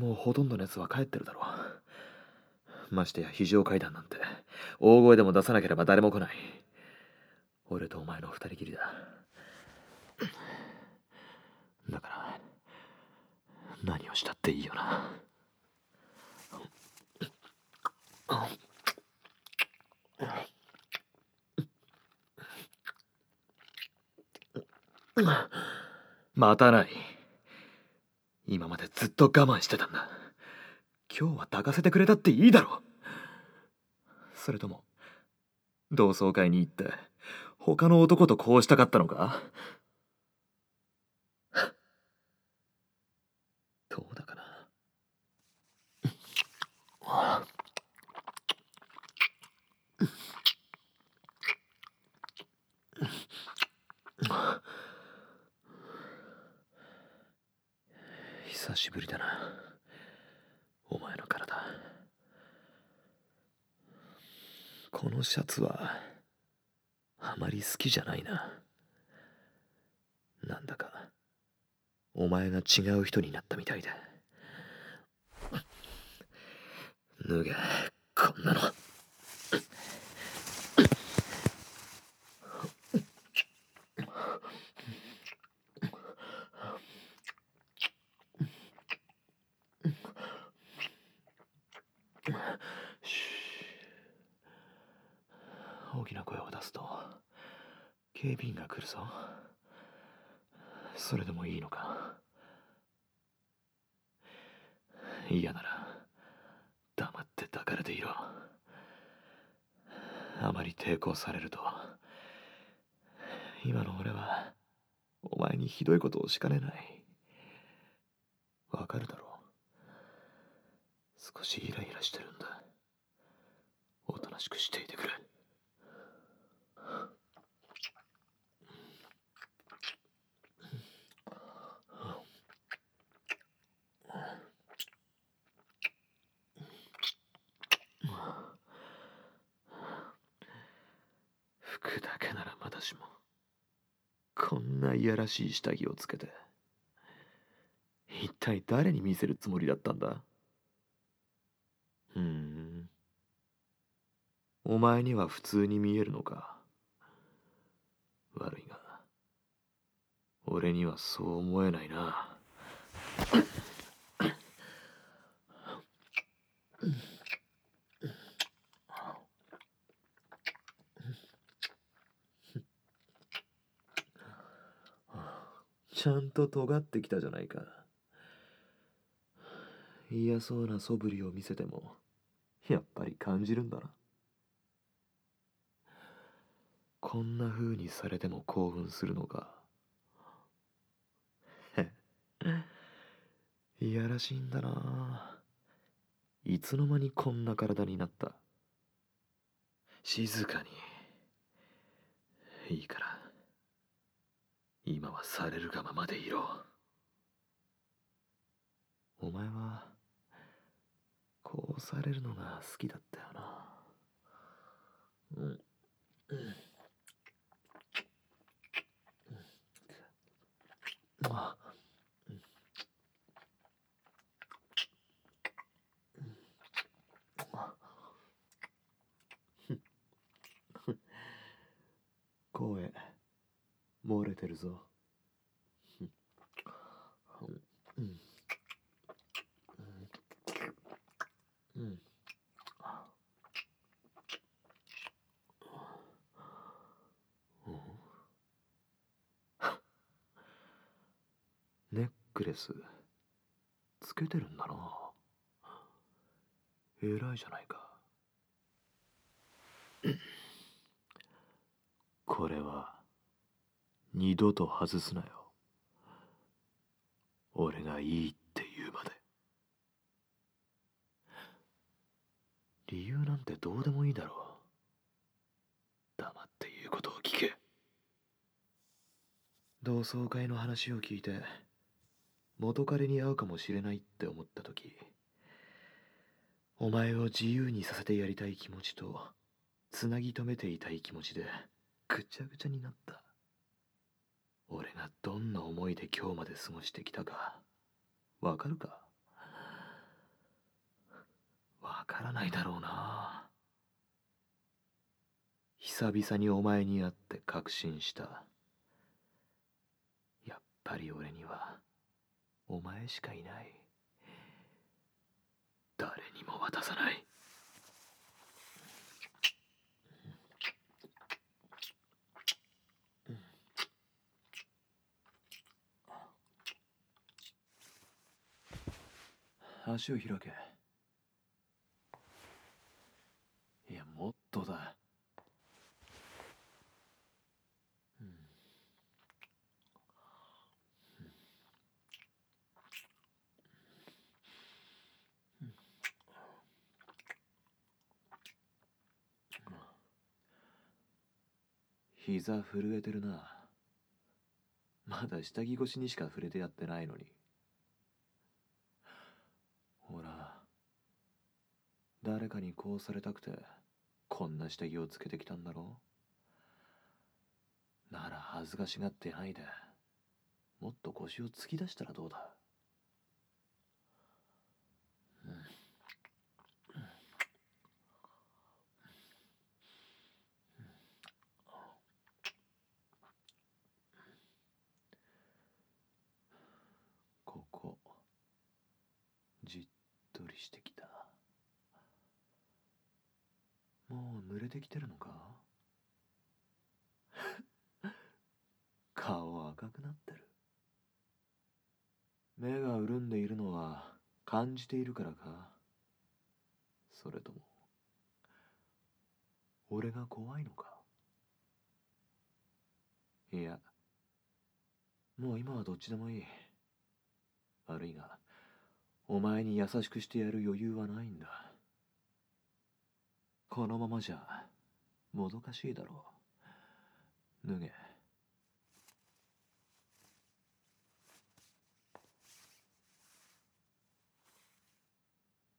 もうほとんどのやつは帰ってるだろう。ましてや非常階段なんて大声でも出さなければ誰も来ない。俺とお前の二人きりだ。だから何をしたっていいよな。待たない。今までずっと我慢してたんだ。今日は抱かせてくれたっていいだろそれとも同窓会に行って他の男とこうしたかったのかどうだかな久しぶりだな。お前の体。このシャツはあまり好きじゃないな。なんだかお前が違う人になったみたいだ。脱げこんなの大きな声を出すと警備員が来るぞ。それでもいいのか。嫌なら黙って抱かれていろ。あまり抵抗されると今の俺はお前にひどいことをしかねない。わかるだろう。少しイライラしてるんだ。おとなしくしていてくれ。服だけならまだしもこんないやらしい下着をつけて一体誰に見せるつもりだったんだ？ふん。お前には普通に見えるのか？悪いが俺にはそう思えないな。ちゃんと尖ってきたじゃないか。嫌そうな素振りを見せてもやっぱり感じるんだな。こんな風にされても興奮するのか。へいやらしいんだな。いつの間にこんな体になった。静かに。いいから。今はされるがままでいろ。お前はこうされるのが好きだったよな。うん。うん。あ声漏れてるぞ。うん。うん。ネックレスつけてるん。だな偉いじゃないかこれは二度と外すなよ。俺がいいって言うまで。理由なんてどうでもいいだろう。黙って言うことを聞け。同窓会の話を聞いて元彼に会うかもしれないって思った時お前を自由にさせてやりたい気持ちとつなぎ止めていたい気持ちでぐちゃぐちゃになった。俺がどんな思いで今日まで過ごしてきたかわかるか？わからないだろうな。久々にお前に会って確信した。やっぱり俺にはお前しかいない。誰にも渡さない。足を開け。いやもっとだ。うん。膝震えてるなまだ下着越しにしか触れてやってないのにほら誰かにこうされたくてこんな下着をつけてきたんだろなら恥ずかしがってないでもっと腰を突き出したらどうだここじっとりしてきたもう濡れてきてるのか？顔赤くなってる。目が潤んでいるのは感じているからか？それとも俺が怖いのか？いやもう今はどっちでもいい。悪いがお前に優しくしてやる余裕はないんだ。このままじゃもどかしいだろう。脱げ。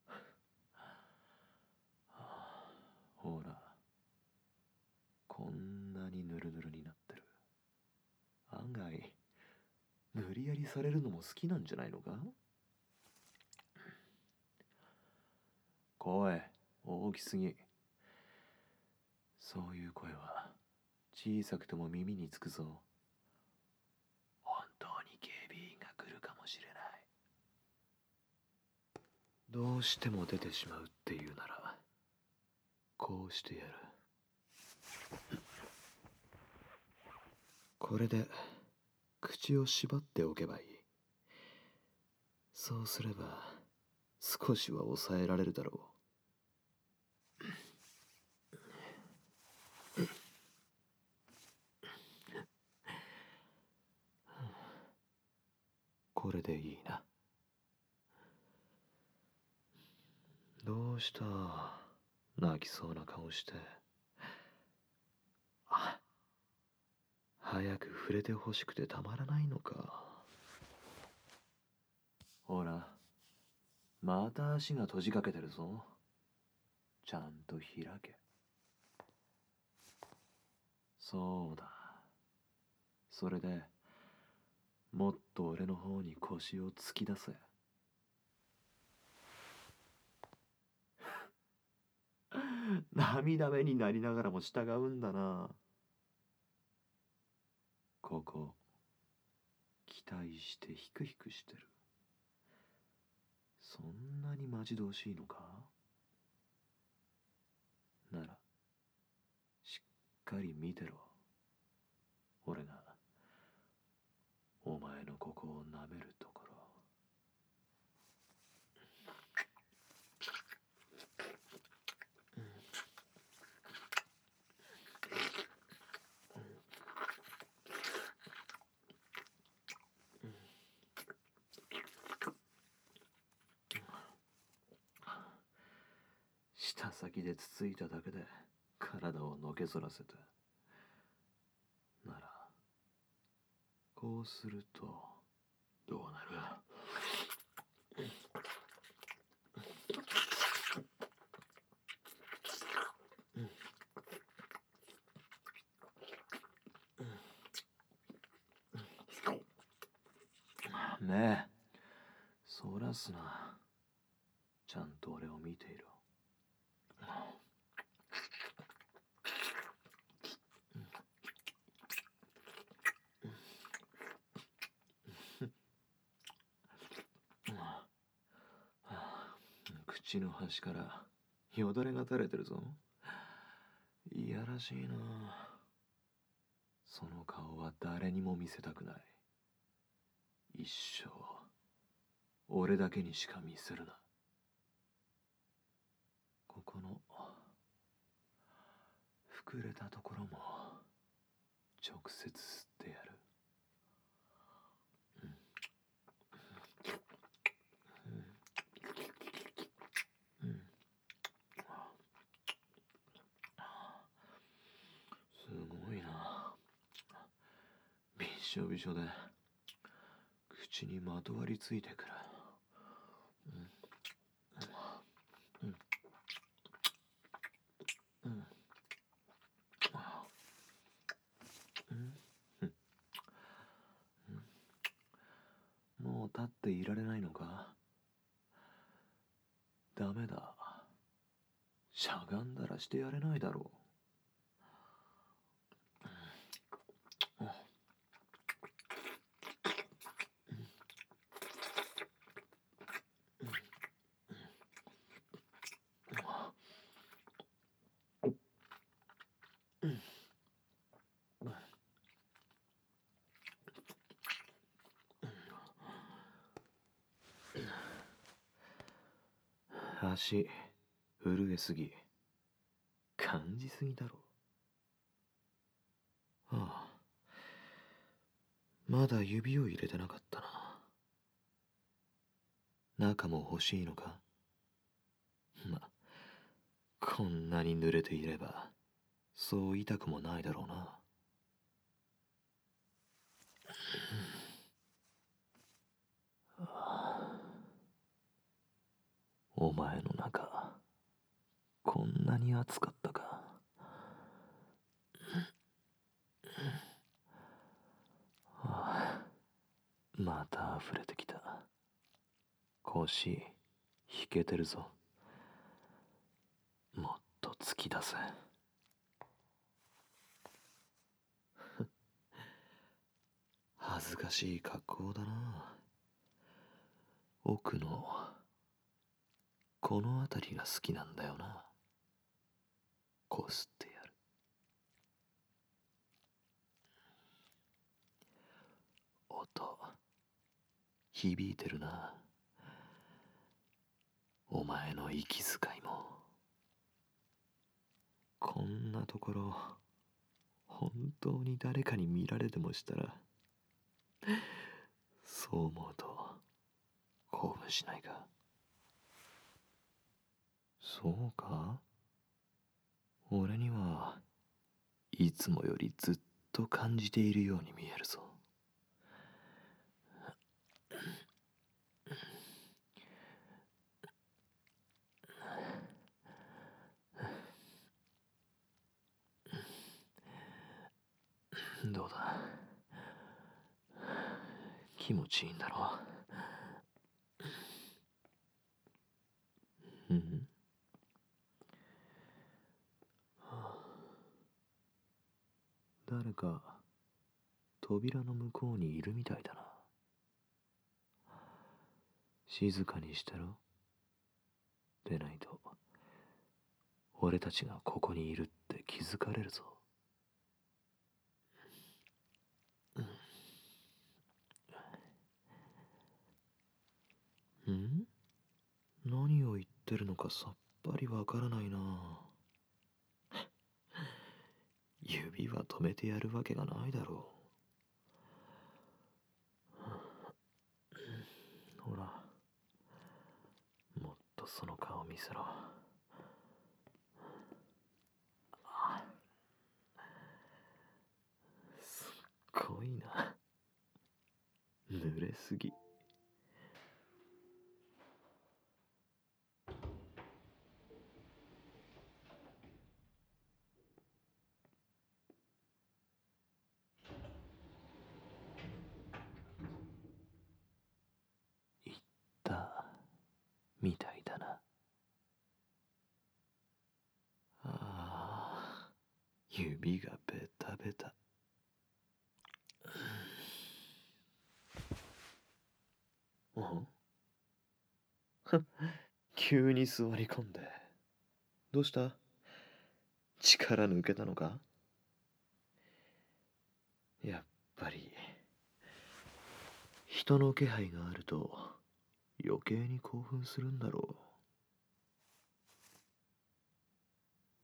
ほらこんなにヌルヌルになってる。案外無理やりされるのも好きなんじゃないのか？声大きすぎ。そういう声は小さくても耳につくぞ。本当に警備員が来るかもしれない。どうしても出てしまうっていうならこうしてやる。これで口を縛っておけばいい。そうすれば少しは抑えられるだろう。これでいいな。どうした？泣きそうな顔して。あ早く触れてほしくてたまらないのか。ほらまた足が閉じかけてるぞ。ちゃんと開け。そうだ。それでもっと俺の方に腰を突き出せ。涙目になりながらも従うんだな。ここ期待してヒクヒクしてる。そんなに待ち遠しいのか？ならしっかり見てろ俺がお前のここを舐めるところ舌先でつついただけで体をのけぞらせて。ならこうするとどうなる？ねえ。そらすな。ちゃんと俺を見ていろ。口の端からよだれが垂れてるぞ？いやらしいな。その顔は誰にも見せたくない。一生俺だけにしか見せるな。ここの膨れたところも直接吸ってやるすごいなびっしょびしょで口にまとわりついてくる。もう立っていられないのかダメだしゃがん。だらしてやれないだろう足震えすぎ感じすぎだろ。ああ。まだ指を入れてなかったな。中も欲しいのか？まこんなに濡れていればそう痛くもないだろうな。お前の中こんなに暑かったか。また溢れてきた。腰引けてるぞ。もっと突き出せ。恥ずかしい格好だな。奥のこの辺りが好きなんだよな。こすってやる。音響いてるな。お前の息遣いも。こんなところ本当に誰かに見られでもしたらそう思うと興奮しないか？そうか？俺にはいつもよりずっと感じているように見えるぞ。どうだ？気持ちいいんだろう？うん誰か扉の向こうにいるみたいだな。静かにしてろ？でないと俺たちがここにいるって気づかれるぞ。ん？何を言ってるのかさっぱりわからないな。指は止めてやるわけがないだろう。ほら。もっとその顔見せろ。すっごいな。濡れすぎ言ったみたいだな指がベタベタうん。急に座り込んで。どうした？力抜けたのか？やっぱり。人の気配があると余計に興奮するんだろ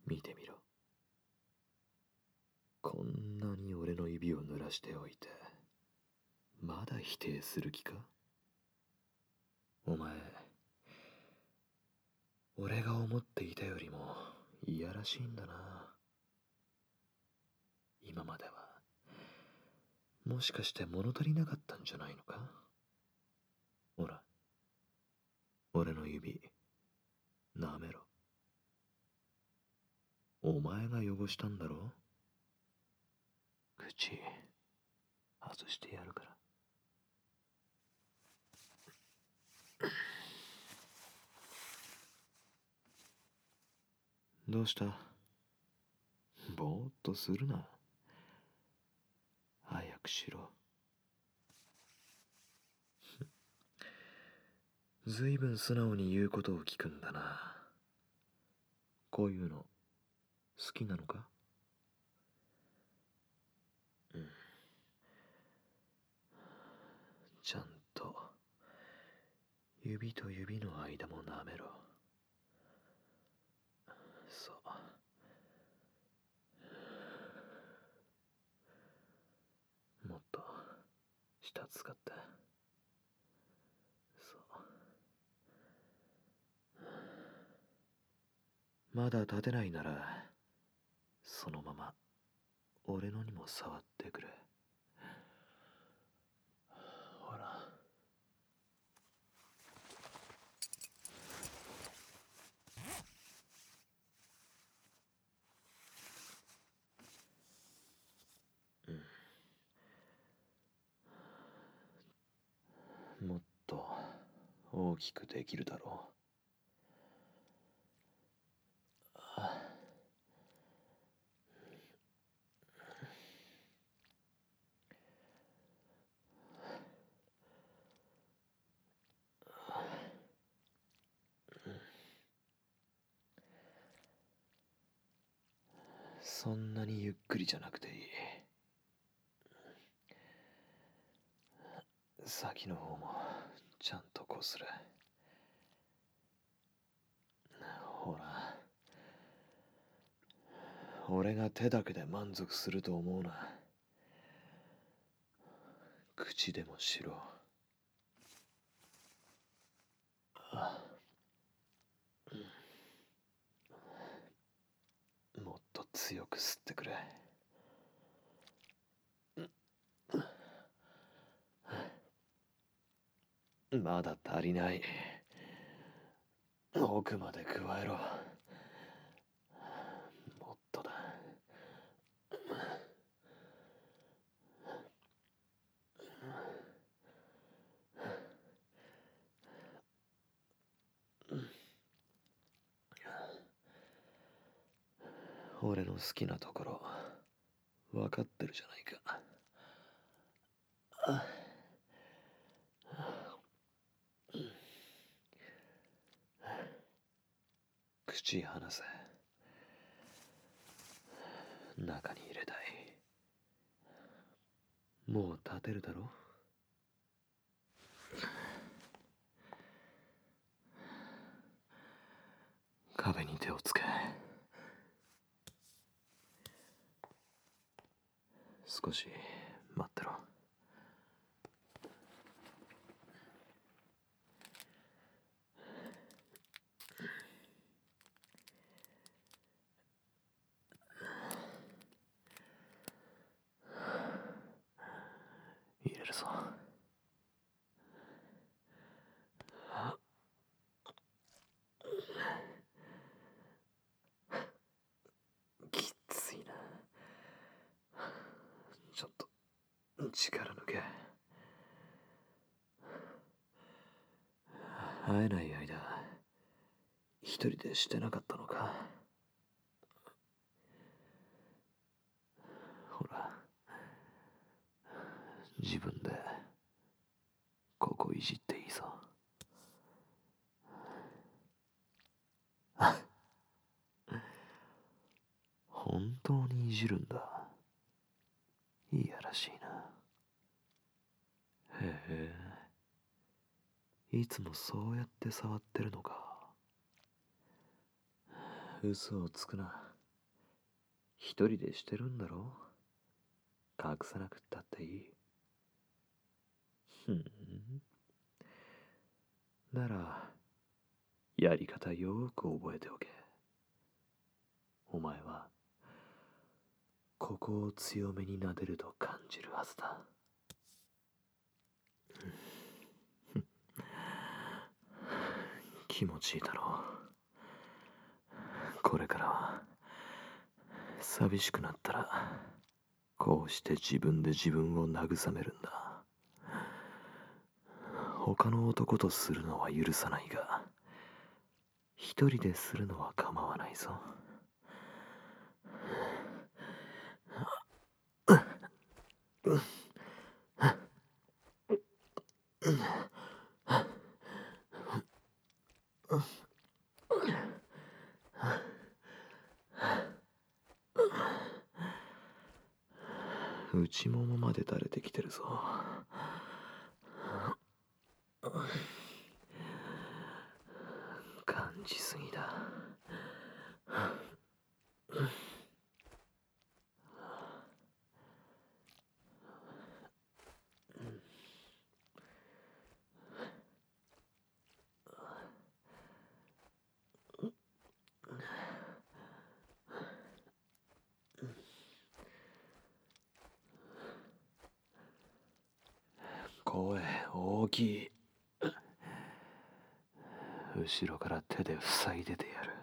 う。見てみろ。こんなに俺の指を濡らしておいてまだ否定する気か？お前俺が思っていたよりもいやらしいんだな。今まではもしかして物足りなかったんじゃないのか？ほら俺の指舐めろ。お前が汚したんだろ？口外してやるから。どうした？ぼーっとするな。早くしろ。ずいぶん素直に言うことを聞くんだな。こういうの好きなのかうんちゃんと指と指の間も舐めろ。そう。もっと舌使って。そう。まだ立てないならそのまま俺のにも触ってくれほらうんもっと大きくできるだろう。そんなにゆっくりじゃなくていい。先の方もちゃんとこする。ほら。俺が手だけで満足すると思うな。口でもしろあ。もっと強く吸ってくれ。まだ足りない。奥まで加えろ。もっとだ。俺の好きなところ分かってるじゃないか。口離せ中に入れたい。もう立てるだろ壁に手をつけ。少し待ってろ。してなかったのか。ほら。自分で。ここいじっていいぞ。あ本当にいじるんだ。いやらしいな。へえ。いつもそうやって触ってるのか。嘘をつくな。一人でしてるんだろ？隠さなくったっていい。ふん。ならやり方よく覚えておけ。お前はここを強めに撫でると感じるはずだ。気持ちいいだろう。これからは寂しくなったらこうして自分で自分を慰めるんだ。他の男とするのは許さないが一人でするのは構わないぞ。内ももまで垂れてきてるぞ。感じすぎだ。声大きい。後ろから手で塞いでてやる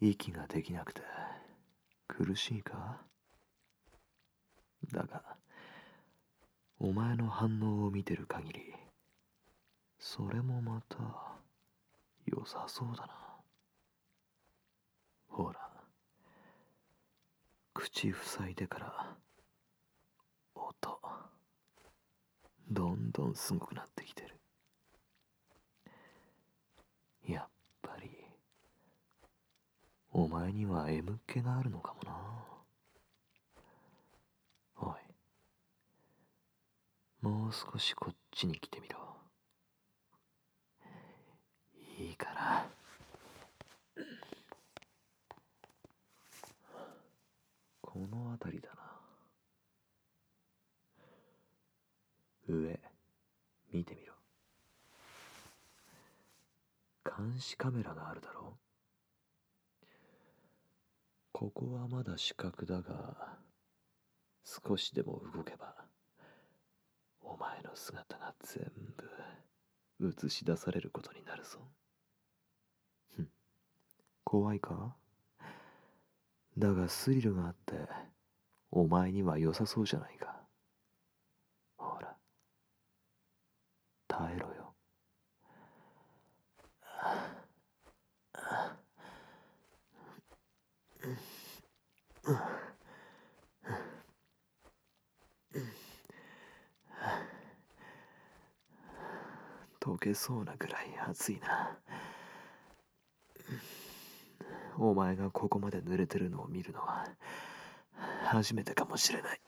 息ができなくて苦しいか？だがお前の反応を見てる限りそれもまた良さそうだな。ほら口塞いでから音どんどんすごくなってきてるやっぱりお前には M っ気があるのかもな。おい。もう少しこっちに来てみろ。いいから。この辺りだな。上見てみろ。監視カメラがあるだろう。ここはまだ死角だが少しでも動けばお前の姿が全部映し出されることになるぞ。ふん。怖いか？だがスリルがあってお前には良さそうじゃないかほら耐えろよ溶けそうなぐらい暑いなお前がここまで濡れてるのを見るのは初めてかもしれない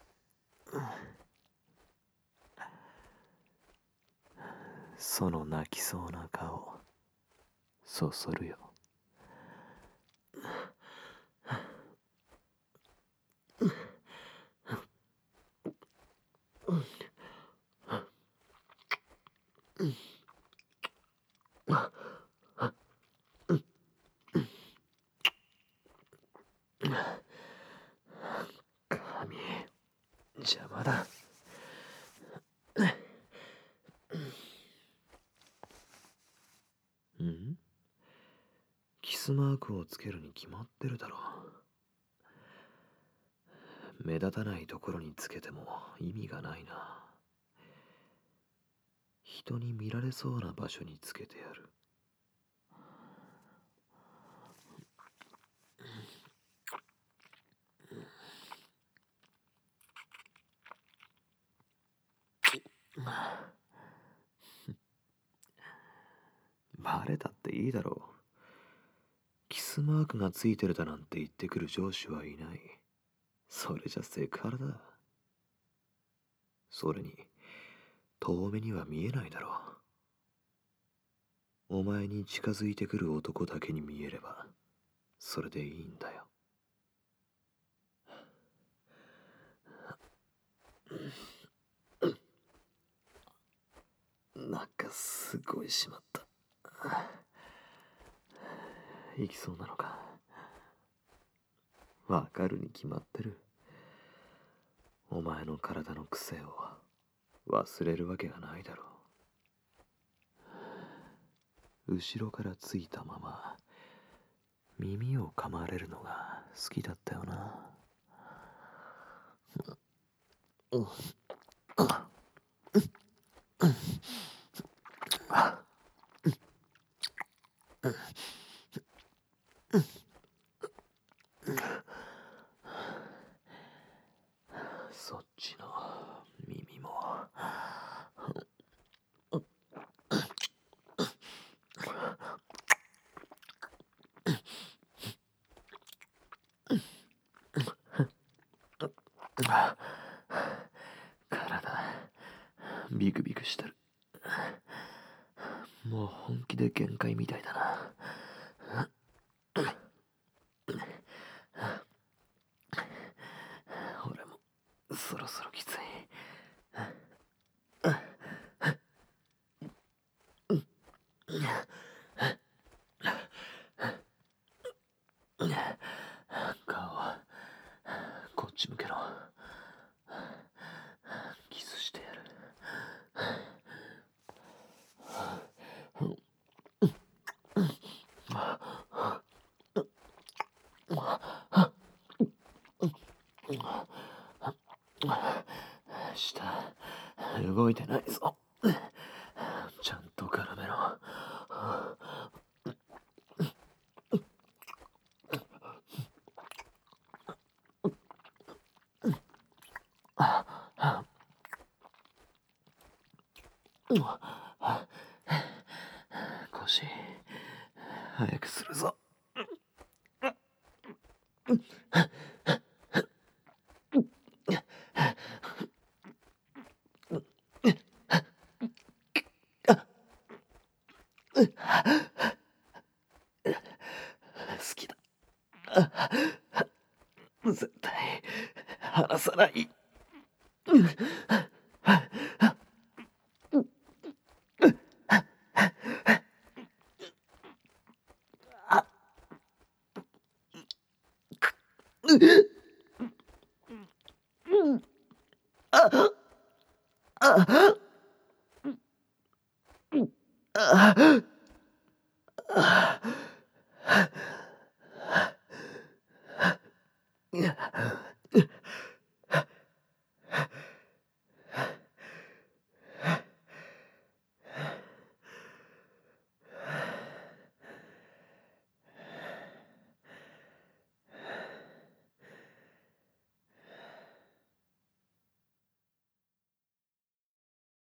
その泣きそうな顔そそるよ髪邪魔だうんキスマークをつけるに決まってるだろう。目立たないところにつけても意味がないな。人に見られそうな場所につけてやる。バレたっていいだろう。スマークがついてるだなんて言ってくる上司はいない。それじゃセクハラだ。それに、遠目には見えないだろう。お前に近づいてくる男だけに見えれば、それでいいんだよ。なんかすごいしまった。行きそうなのか。わかるに決まってる。お前の体の癖を忘れるわけがないだろう。後ろからついたまま耳を噛まれるのが好きだったよな。うん。そ絶対離さない。